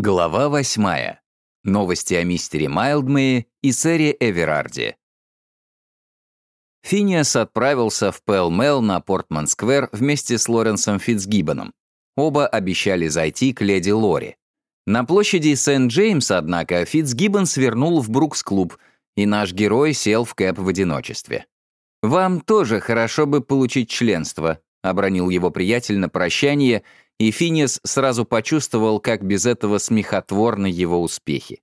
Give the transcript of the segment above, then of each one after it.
Глава восьмая. Новости о мистере Майлдмее и сэре Эверарде. Финиас отправился в Пэлмел на Портман-сквер вместе с Лоренсом Фитцгиббоном. Оба обещали зайти к леди Лори. На площади Сент-Джеймс, однако, Фитцгиббон свернул в Брукс-клуб, и наш герой сел в кэп в одиночестве. «Вам тоже хорошо бы получить членство», — обронил его приятель на прощание — и Финес сразу почувствовал, как без этого смехотворны его успехи.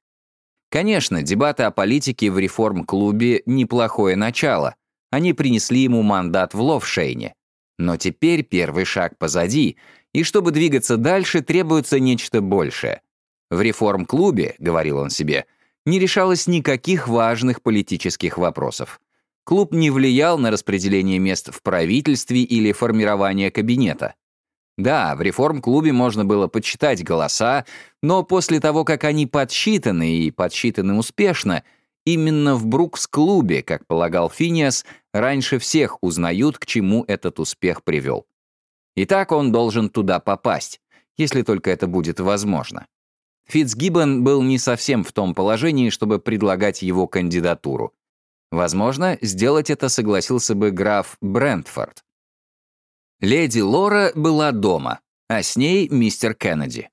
Конечно, дебаты о политике в реформ-клубе — неплохое начало. Они принесли ему мандат в Ловшейне. Но теперь первый шаг позади, и чтобы двигаться дальше, требуется нечто большее. В реформ-клубе, — говорил он себе, — не решалось никаких важных политических вопросов. Клуб не влиял на распределение мест в правительстве или формирование кабинета. Да, в реформ-клубе можно было подсчитать голоса, но после того, как они подсчитаны и подсчитаны успешно, именно в Брукс-клубе, как полагал Финиас, раньше всех узнают, к чему этот успех привел. Итак, он должен туда попасть, если только это будет возможно. Фитцгиббон был не совсем в том положении, чтобы предлагать его кандидатуру. Возможно, сделать это согласился бы граф Брентфорд. Леди Лора была дома, а с ней мистер Кеннеди.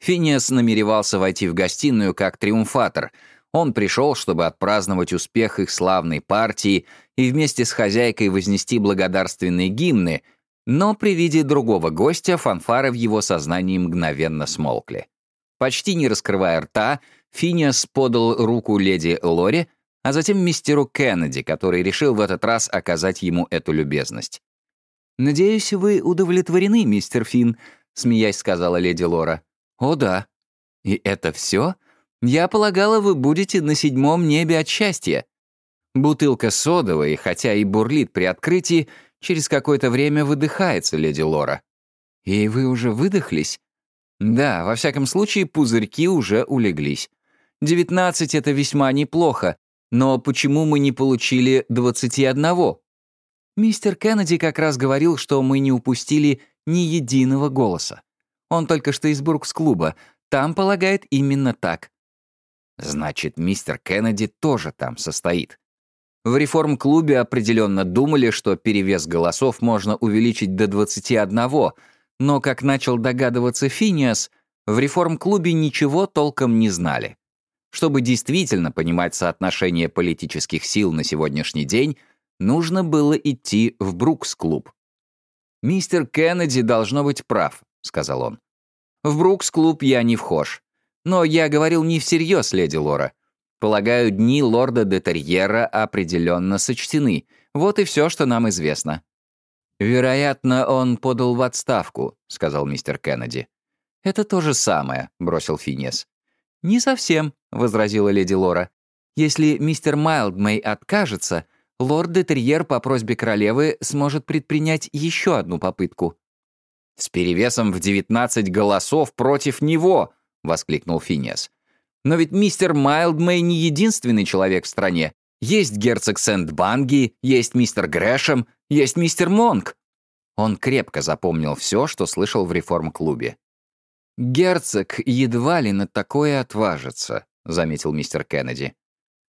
Финиас намеревался войти в гостиную как триумфатор. Он пришел, чтобы отпраздновать успех их славной партии и вместе с хозяйкой вознести благодарственные гимны, но при виде другого гостя фанфары в его сознании мгновенно смолкли. Почти не раскрывая рта, Финиас подал руку леди Лоре, а затем мистеру Кеннеди, который решил в этот раз оказать ему эту любезность. «Надеюсь, вы удовлетворены, мистер Финн», — смеясь сказала леди Лора. «О, да». «И это все? Я полагала, вы будете на седьмом небе от счастья». Бутылка содовой, хотя и бурлит при открытии, через какое-то время выдыхается, леди Лора. «И вы уже выдохлись?» «Да, во всяком случае, пузырьки уже улеглись. Девятнадцать — это весьма неплохо, но почему мы не получили двадцати одного?» Мистер Кеннеди как раз говорил, что мы не упустили ни единого голоса. Он только что из Брукс-клуба. Там полагает именно так. Значит, мистер Кеннеди тоже там состоит. В реформ-клубе определенно думали, что перевес голосов можно увеличить до 21, но, как начал догадываться Финиас, в реформ-клубе ничего толком не знали. Чтобы действительно понимать соотношение политических сил на сегодняшний день, Нужно было идти в Брукс-клуб. «Мистер Кеннеди должно быть прав», — сказал он. «В Брукс-клуб я не вхож. Но я говорил не всерьез, леди Лора. Полагаю, дни лорда де определенно сочтены. Вот и все, что нам известно». «Вероятно, он подал в отставку», — сказал мистер Кеннеди. «Это то же самое», — бросил Финес. «Не совсем», — возразила леди Лора. «Если мистер Майлдмей откажется, лорд де Терьер по просьбе королевы сможет предпринять еще одну попытку. «С перевесом в 19 голосов против него!» — воскликнул Финес. «Но ведь мистер Майлдмей не единственный человек в стране. Есть герцог Сент-Банги, есть мистер Грэшем, есть мистер Монк». Он крепко запомнил все, что слышал в реформ-клубе. «Герцог едва ли на такое отважится», — заметил мистер Кеннеди.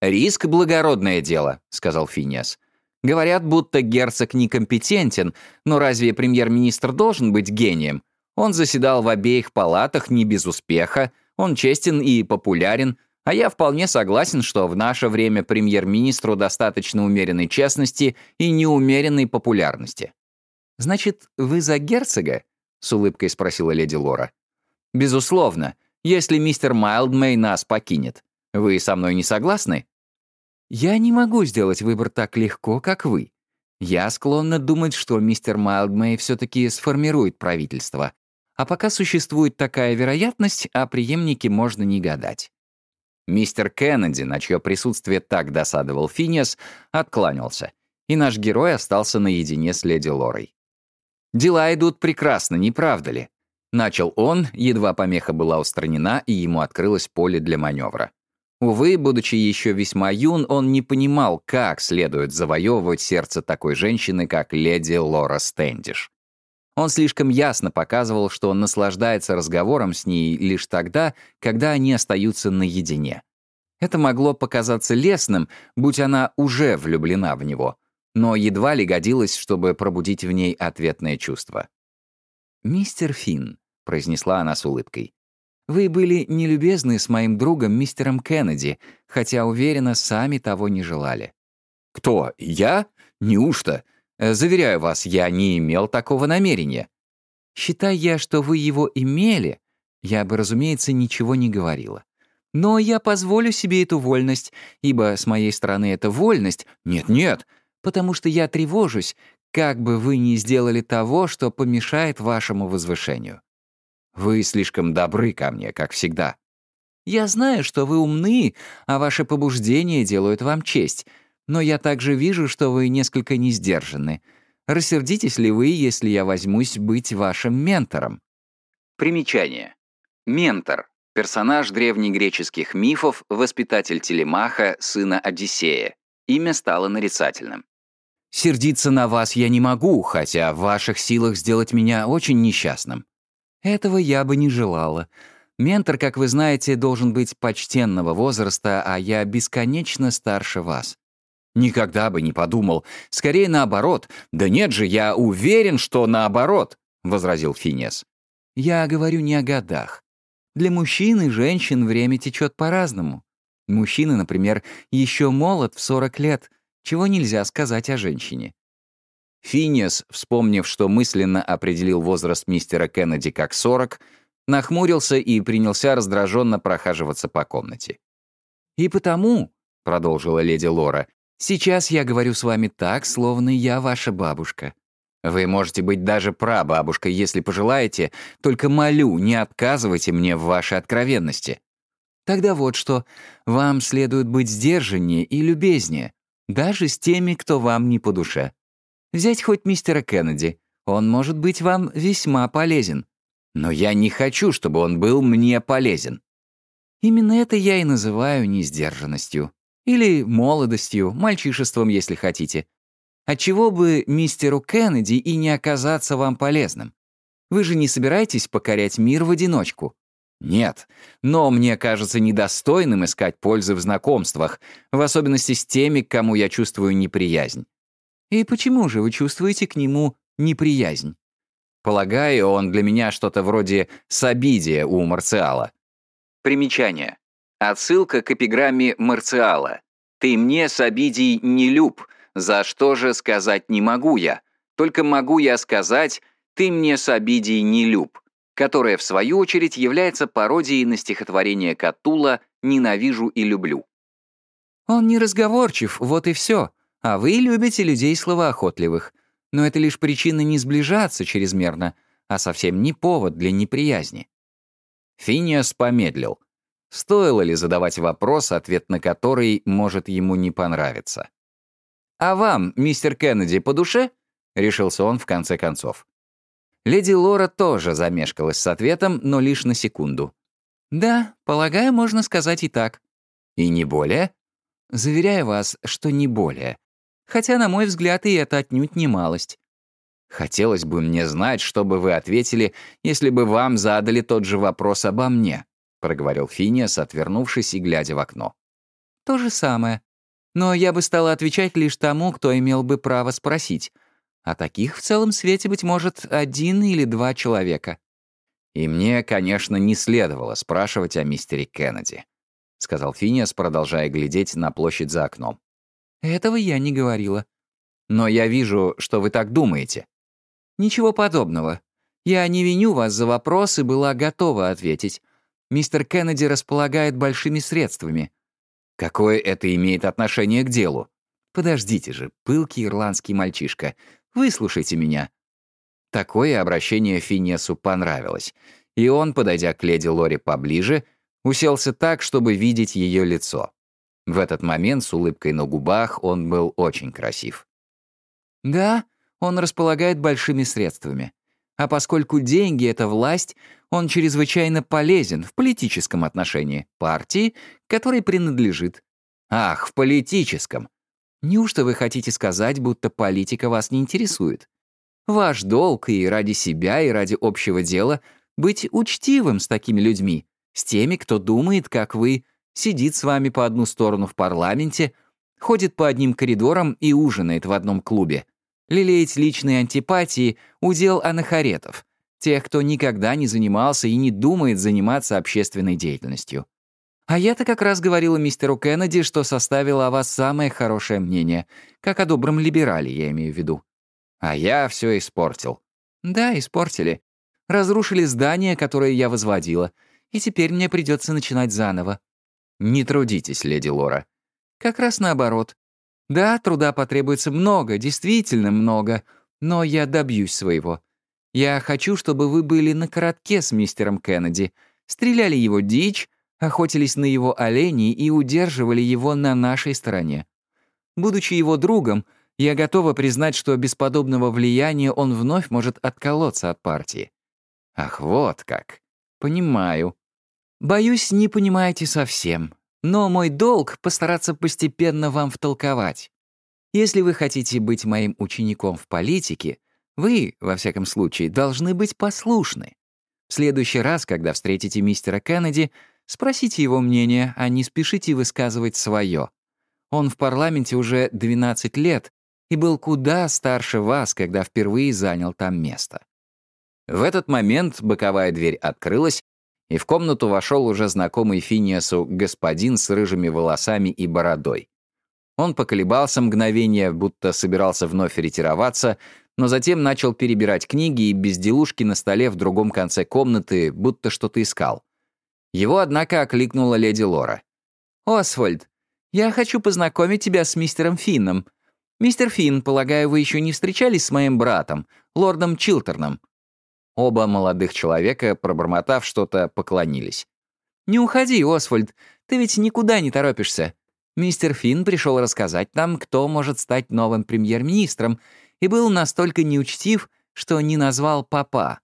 «Риск — благородное дело», — сказал Финиас. «Говорят, будто герцог некомпетентен, но разве премьер-министр должен быть гением? Он заседал в обеих палатах не без успеха, он честен и популярен, а я вполне согласен, что в наше время премьер-министру достаточно умеренной честности и неумеренной популярности». «Значит, вы за герцога?» — с улыбкой спросила леди Лора. «Безусловно, если мистер Майлдмей нас покинет. Вы со мной не согласны?» Я не могу сделать выбор так легко, как вы. Я склонна думать, что мистер Майлдмей все-таки сформирует правительство. А пока существует такая вероятность, о преемнике можно не гадать. Мистер Кеннеди, на чье присутствие так досадовал Финиас, откланялся, и наш герой остался наедине с леди Лорой. «Дела идут прекрасно, не правда ли?» Начал он, едва помеха была устранена, и ему открылось поле для маневра. Увы, будучи еще весьма юн, он не понимал, как следует завоевывать сердце такой женщины, как леди Лора Стэндиш. Он слишком ясно показывал, что он наслаждается разговором с ней лишь тогда, когда они остаются наедине. Это могло показаться лесным, будь она уже влюблена в него, но едва ли годилось, чтобы пробудить в ней ответное чувство. «Мистер Финн», — произнесла она с улыбкой, «вы были нелюбезны с моим другом мистером Кеннеди, хотя, уверена, сами того не желали». «Кто? Я? Неужто? Э, заверяю вас, я не имел такого намерения. Считая я, что вы его имели, я бы, разумеется, ничего не говорила. Но я позволю себе эту вольность, ибо с моей стороны это вольность. Нет-нет, потому что я тревожусь, как бы вы ни сделали того, что помешает вашему возвышению. Вы слишком добры ко мне, как всегда. Я знаю, что вы умны, а ваши побуждения делают вам честь, но я также вижу, что вы несколько не сдержаны. Рассердитесь ли вы, если я возьмусь быть вашим ментором? Примечание. Ментор. Персонаж древнегреческих мифов, воспитатель Телемаха, сына Одиссея. Имя стало нарицательным. Сердиться на вас я не могу, хотя в ваших силах сделать меня очень несчастным. Этого я бы не желала. Ментор, как вы знаете, должен быть почтенного возраста, а я бесконечно старше вас. Никогда бы не подумал. Скорее наоборот. Да нет же, я уверен, что наоборот, — возразил Финес. Я говорю не о годах. Для мужчин и женщин время течет по-разному. Мужчина, например, еще молод в 40 лет, чего нельзя сказать о женщине. Финес, вспомнив, что мысленно определил возраст мистера Кеннеди как 40, нахмурился и принялся раздраженно прохаживаться по комнате. «И потому», — продолжила леди Лора, Сейчас я говорю с вами так, словно я ваша бабушка. Вы можете быть даже прабабушкой, если пожелаете, только молю, не отказывайте мне в вашей откровенности. Тогда вот что, вам следует быть сдержаннее и любезнее, даже с теми, кто вам не по душе. Взять хоть мистера Кеннеди, он может быть вам весьма полезен. Но я не хочу, чтобы он был мне полезен. Именно это я и называю несдержанностью. Или молодостью, мальчишеством, если хотите. Отчего бы мистеру Кеннеди и не оказаться вам полезным? Вы же не собираетесь покорять мир в одиночку? Нет, но мне кажется недостойным искать пользы в знакомствах, в особенности с теми, к кому я чувствую неприязнь. И почему же вы чувствуете к нему неприязнь? Полагаю, он для меня что-то вроде сабидия у Марциала. Примечание. Отсылка к эпиграмме Марциала. «Ты мне с обидей не люб, за что же сказать не могу я? Только могу я сказать, ты мне с обидей не люб», которая, в свою очередь, является пародией на стихотворение Катула «Ненавижу и люблю». Он не разговорчив, вот и все. А вы любите людей словоохотливых. Но это лишь причина не сближаться чрезмерно, а совсем не повод для неприязни. Финиас помедлил — Стоило ли задавать вопрос, ответ на который может ему не понравиться? «А вам, мистер Кеннеди, по душе?» — решился он в конце концов. Леди Лора тоже замешкалась с ответом, но лишь на секунду. «Да, полагаю, можно сказать и так». «И не более?» «Заверяю вас, что не более. Хотя, на мой взгляд, и это отнюдь не малость. Хотелось бы мне знать, что бы вы ответили, если бы вам задали тот же вопрос обо мне проговорил Финиас, отвернувшись и глядя в окно. «То же самое. Но я бы стала отвечать лишь тому, кто имел бы право спросить. А таких в целом свете, быть может, один или два человека». «И мне, конечно, не следовало спрашивать о мистере Кеннеди», — сказал Финиас, продолжая глядеть на площадь за окном. «Этого я не говорила. Но я вижу, что вы так думаете». «Ничего подобного. Я не виню вас за вопрос и была готова ответить. Мистер Кеннеди располагает большими средствами. Какое это имеет отношение к делу? Подождите же, пылкий ирландский мальчишка. Выслушайте меня. Такое обращение Финесу понравилось, и он, подойдя к леди Лори поближе, уселся так, чтобы видеть ее лицо. В этот момент с улыбкой на губах он был очень красив. «Да, он располагает большими средствами. А поскольку деньги — это власть, он чрезвычайно полезен в политическом отношении партии, которой принадлежит. Ах, в политическом. Неужто вы хотите сказать, будто политика вас не интересует? Ваш долг и ради себя, и ради общего дела быть учтивым с такими людьми, с теми, кто думает, как вы, сидит с вами по одну сторону в парламенте, ходит по одним коридорам и ужинает в одном клубе. Лелеять личные антипатии — удел анахаретов, тех, кто никогда не занимался и не думает заниматься общественной деятельностью. А я-то как раз говорила мистеру Кеннеди, что составила о вас самое хорошее мнение, как о добром либерале, я имею в виду. А я все испортил. Да, испортили. Разрушили здание, которое я возводила, и теперь мне придется начинать заново. Не трудитесь, леди Лора. Как раз наоборот. Да, труда потребуется много, действительно много, но я добьюсь своего. Я хочу, чтобы вы были на коротке с мистером Кеннеди, стреляли его дичь, охотились на его оленей и удерживали его на нашей стороне. Будучи его другом, я готова признать, что без подобного влияния он вновь может отколоться от партии. Ах, вот как. Понимаю. Боюсь, не понимаете совсем. Но мой долг — постараться постепенно вам втолковать. Если вы хотите быть моим учеником в политике, вы, во всяком случае, должны быть послушны. В следующий раз, когда встретите мистера Кеннеди, спросите его мнение, а не спешите высказывать свое. Он в парламенте уже 12 лет и был куда старше вас, когда впервые занял там место. В этот момент боковая дверь открылась, и в комнату вошел уже знакомый Финиасу господин с рыжими волосами и бородой. Он поколебался мгновение, будто собирался вновь ретироваться, но затем начал перебирать книги и безделушки на столе в другом конце комнаты, будто что-то искал. Его, однако, окликнула леди Лора. «Освальд, я хочу познакомить тебя с мистером Финном. Мистер Финн, полагаю, вы еще не встречались с моим братом, лордом Чилтерном?» Оба молодых человека, пробормотав что-то, поклонились. «Не уходи, Освальд, ты ведь никуда не торопишься. Мистер Финн пришел рассказать нам, кто может стать новым премьер-министром, и был настолько неучтив, что не назвал папа».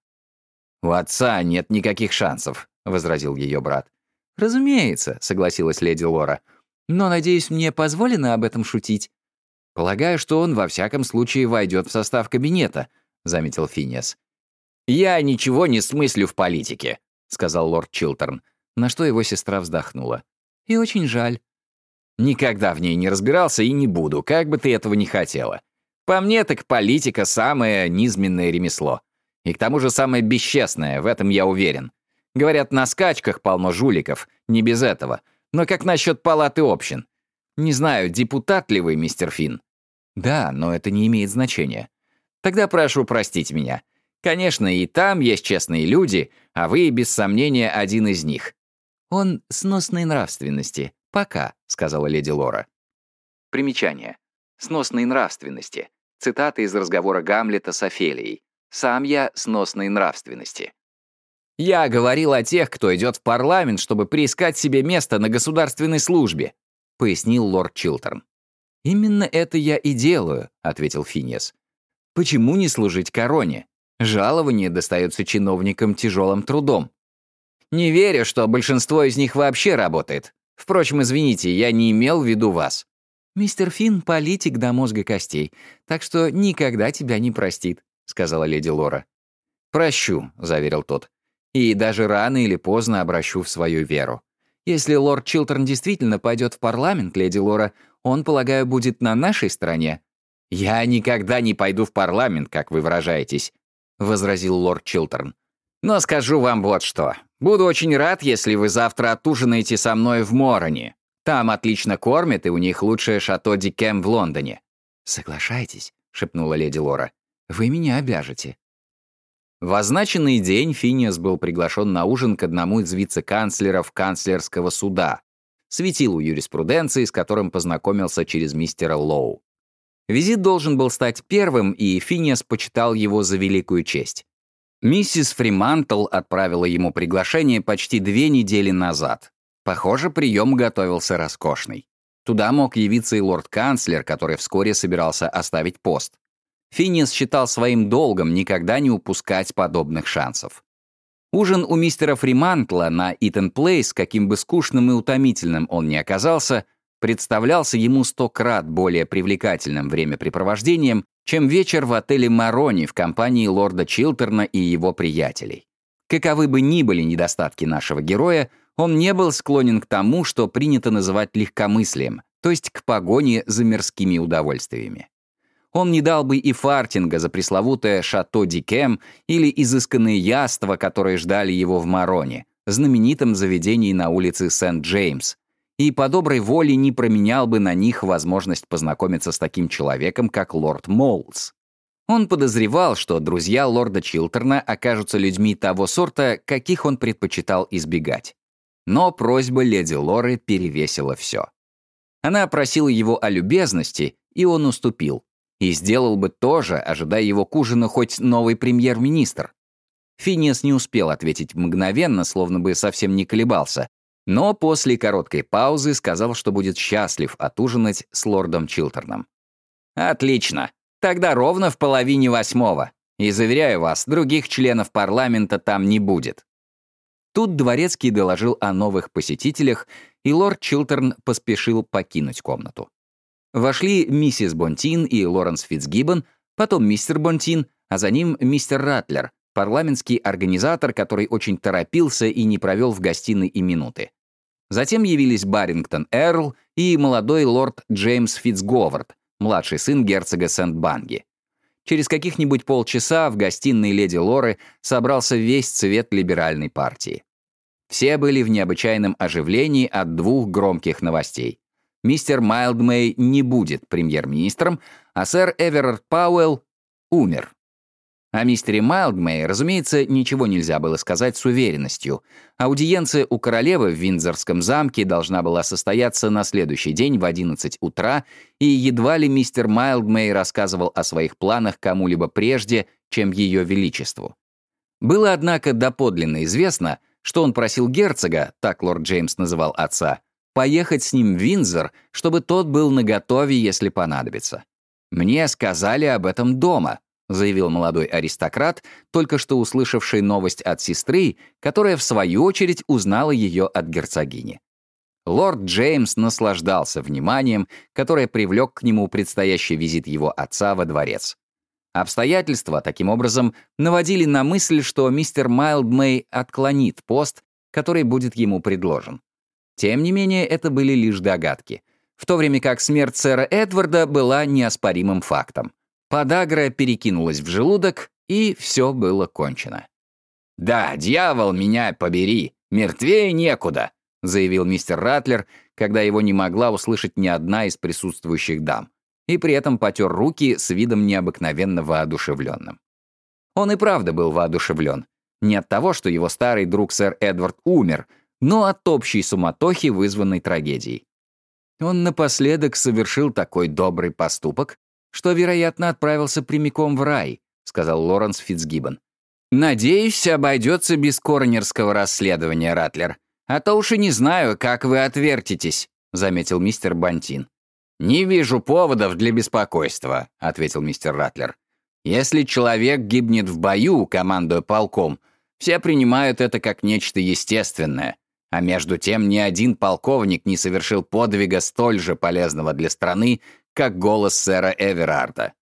«У отца нет никаких шансов», — возразил ее брат. «Разумеется», — согласилась леди Лора. «Но, надеюсь, мне позволено об этом шутить?» «Полагаю, что он во всяком случае войдет в состав кабинета», — заметил Финиас. «Я ничего не смыслю в политике», — сказал лорд Чилтерн, на что его сестра вздохнула. «И очень жаль». «Никогда в ней не разбирался и не буду, как бы ты этого не хотела. По мне, так политика — самое низменное ремесло. И к тому же самое бесчестное, в этом я уверен. Говорят, на скачках полно жуликов, не без этого. Но как насчет палаты общин? Не знаю, депутат ли вы, мистер Финн? Да, но это не имеет значения. Тогда прошу простить меня. Конечно, и там есть честные люди, а вы, без сомнения, один из них. Он сносной нравственности. Пока, сказала леди Лора. Примечание. Сносной нравственности. Цитата из разговора Гамлета с Офелией. «Сам я сносной нравственности». «Я говорил о тех, кто идет в парламент, чтобы приискать себе место на государственной службе», — пояснил лорд Чилтерн. «Именно это я и делаю», — ответил Финес. «Почему не служить короне? Жалование достается чиновникам тяжелым трудом. Не верю, что большинство из них вообще работает. Впрочем, извините, я не имел в виду вас. Мистер Финн — политик до мозга костей, так что никогда тебя не простит», — сказала леди Лора. «Прощу», — заверил тот. «И даже рано или поздно обращу в свою веру. Если лорд Чилтерн действительно пойдет в парламент, леди Лора, он, полагаю, будет на нашей стороне». «Я никогда не пойду в парламент, как вы выражаетесь», — возразил лорд Чилтерн. «Но скажу вам вот что. Буду очень рад, если вы завтра отужинаете со мной в Мороне. Там отлично кормят, и у них лучшее шато Дикем в Лондоне». «Соглашайтесь», — шепнула леди Лора. «Вы меня обяжете». В означенный день Финиас был приглашен на ужин к одному из вице-канцлеров канцлерского суда, светилу юриспруденции, с которым познакомился через мистера Лоу. Визит должен был стать первым, и Финиас почитал его за великую честь. Миссис Фримантл отправила ему приглашение почти две недели назад. Похоже, прием готовился роскошный. Туда мог явиться и лорд-канцлер, который вскоре собирался оставить пост. Финиас считал своим долгом никогда не упускать подобных шансов. Ужин у мистера Фримантла на Итон Плейс, каким бы скучным и утомительным он ни оказался, представлялся ему сто крат более привлекательным времяпрепровождением, чем вечер в отеле «Марони» в компании лорда Чилтерна и его приятелей. Каковы бы ни были недостатки нашего героя, он не был склонен к тому, что принято называть легкомыслием, то есть к погоне за мирскими удовольствиями. Он не дал бы и фартинга за пресловутое «Шато Дикем» или изысканные яства, которые ждали его в Мароне, знаменитом заведении на улице Сент-Джеймс, и по доброй воле не променял бы на них возможность познакомиться с таким человеком, как лорд Моулс. Он подозревал, что друзья лорда Чилтерна окажутся людьми того сорта, каких он предпочитал избегать. Но просьба леди Лоры перевесила все. Она просила его о любезности, и он уступил. И сделал бы то же, ожидая его к ужину хоть новый премьер-министр. Финиас не успел ответить мгновенно, словно бы совсем не колебался, но после короткой паузы сказал, что будет счастлив отужинать с лордом Чилтерном. «Отлично. Тогда ровно в половине восьмого. И, заверяю вас, других членов парламента там не будет». Тут Дворецкий доложил о новых посетителях, и лорд Чилтерн поспешил покинуть комнату. Вошли миссис Бонтин и Лоренс Фитцгиббон, потом мистер Бонтин, а за ним мистер Ратлер, парламентский организатор, который очень торопился и не провел в гостиной и минуты. Затем явились Барингтон Эрл и молодой лорд Джеймс Фитцговард, младший сын герцога Сент-Банги. Через каких-нибудь полчаса в гостиной леди Лоры собрался весь цвет либеральной партии. Все были в необычайном оживлении от двух громких новостей. Мистер Майлдмей не будет премьер-министром, а сэр Эверард Пауэлл умер. О мистере Майлдмей, разумеется, ничего нельзя было сказать с уверенностью. Аудиенция у королевы в Виндзорском замке должна была состояться на следующий день в 11 утра, и едва ли мистер Майлдмей рассказывал о своих планах кому-либо прежде, чем ее величеству. Было, однако, доподлинно известно, что он просил герцога, так лорд Джеймс называл отца, поехать с ним в Виндзор, чтобы тот был наготове, если понадобится. «Мне сказали об этом дома», заявил молодой аристократ, только что услышавший новость от сестры, которая, в свою очередь, узнала ее от герцогини. Лорд Джеймс наслаждался вниманием, которое привлек к нему предстоящий визит его отца во дворец. Обстоятельства, таким образом, наводили на мысль, что мистер Майлдмей отклонит пост, который будет ему предложен. Тем не менее, это были лишь догадки, в то время как смерть сэра Эдварда была неоспоримым фактом. Подагра перекинулась в желудок, и все было кончено. «Да, дьявол, меня побери! Мертвее некуда!» заявил мистер Ратлер, когда его не могла услышать ни одна из присутствующих дам и при этом потер руки с видом необыкновенно воодушевленным. Он и правда был воодушевлен. Не от того, что его старый друг сэр Эдвард умер, но от общей суматохи, вызванной трагедией. Он напоследок совершил такой добрый поступок, что, вероятно, отправился прямиком в рай, сказал Лоренс Фитцгиббон. «Надеюсь, обойдется без коронерского расследования, Ратлер. А то уж и не знаю, как вы отвертитесь», — заметил мистер Бантин. «Не вижу поводов для беспокойства», — ответил мистер Ратлер. «Если человек гибнет в бою, командуя полком, все принимают это как нечто естественное. А между тем ни один полковник не совершил подвига столь же полезного для страны, как голос сэра Эверарда.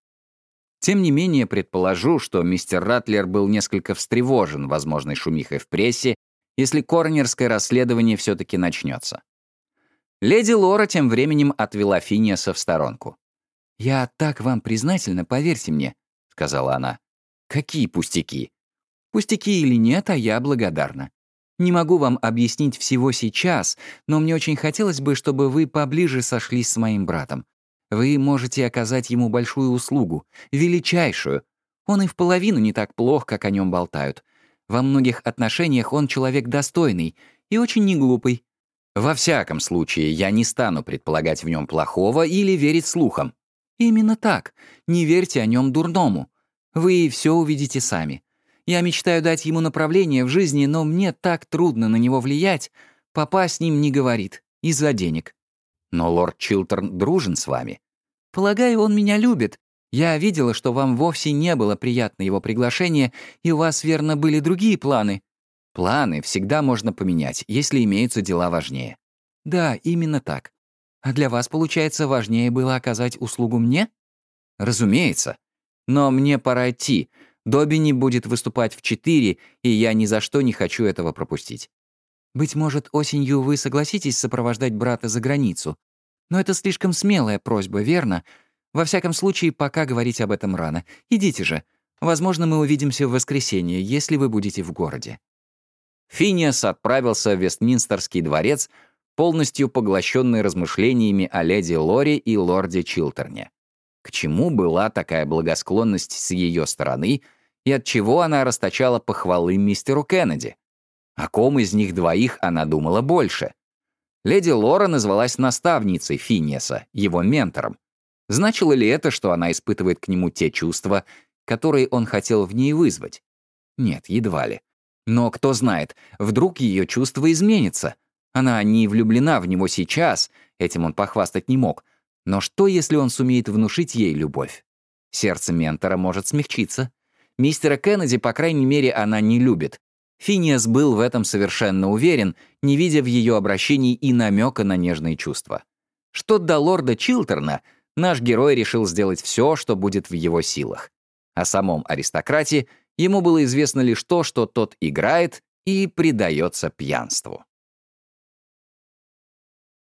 Тем не менее, предположу, что мистер Ратлер был несколько встревожен возможной шумихой в прессе, если коронерское расследование все-таки начнется. Леди Лора тем временем отвела Финиаса в сторонку. «Я так вам признательна, поверьте мне», — сказала она. «Какие пустяки?» «Пустяки или нет, а я благодарна. Не могу вам объяснить всего сейчас, но мне очень хотелось бы, чтобы вы поближе сошлись с моим братом. Вы можете оказать ему большую услугу, величайшую. Он и в половину не так плох, как о нем болтают. Во многих отношениях он человек достойный и очень неглупый. Во всяком случае, я не стану предполагать в нем плохого или верить слухам. Именно так. Не верьте о нем дурному. Вы все увидите сами. Я мечтаю дать ему направление в жизни, но мне так трудно на него влиять. Папа с ним не говорит. Из-за денег. Но лорд Чилтерн дружен с вами. Полагаю, он меня любит. Я видела, что вам вовсе не было приятно его приглашение, и у вас, верно, были другие планы. Планы всегда можно поменять, если имеются дела важнее. Да, именно так. А для вас, получается, важнее было оказать услугу мне? Разумеется. Но мне пора идти. Добби будет выступать в четыре, и я ни за что не хочу этого пропустить. Быть может, осенью вы согласитесь сопровождать брата за границу. Но это слишком смелая просьба, верно? Во всяком случае, пока говорить об этом рано. Идите же. Возможно, мы увидимся в воскресенье, если вы будете в городе». Финиас отправился в Вестминстерский дворец, полностью поглощенный размышлениями о леди Лори и лорде Чилтерне. К чему была такая благосклонность с ее стороны и от чего она расточала похвалы мистеру Кеннеди? О ком из них двоих она думала больше? Леди Лора назвалась наставницей Финиаса, его ментором. Значило ли это, что она испытывает к нему те чувства, которые он хотел в ней вызвать? Нет, едва ли. Но кто знает, вдруг ее чувства изменятся. Она не влюблена в него сейчас, этим он похвастать не мог, но что, если он сумеет внушить ей любовь? Сердце ментора может смягчиться. Мистера Кеннеди, по крайней мере, она не любит. Финиас был в этом совершенно уверен, не видя в ее обращении и намека на нежные чувства. Что до лорда Чилтерна, наш герой решил сделать все, что будет в его силах. О самом аристократе ему было известно лишь то, что тот играет и предается пьянству.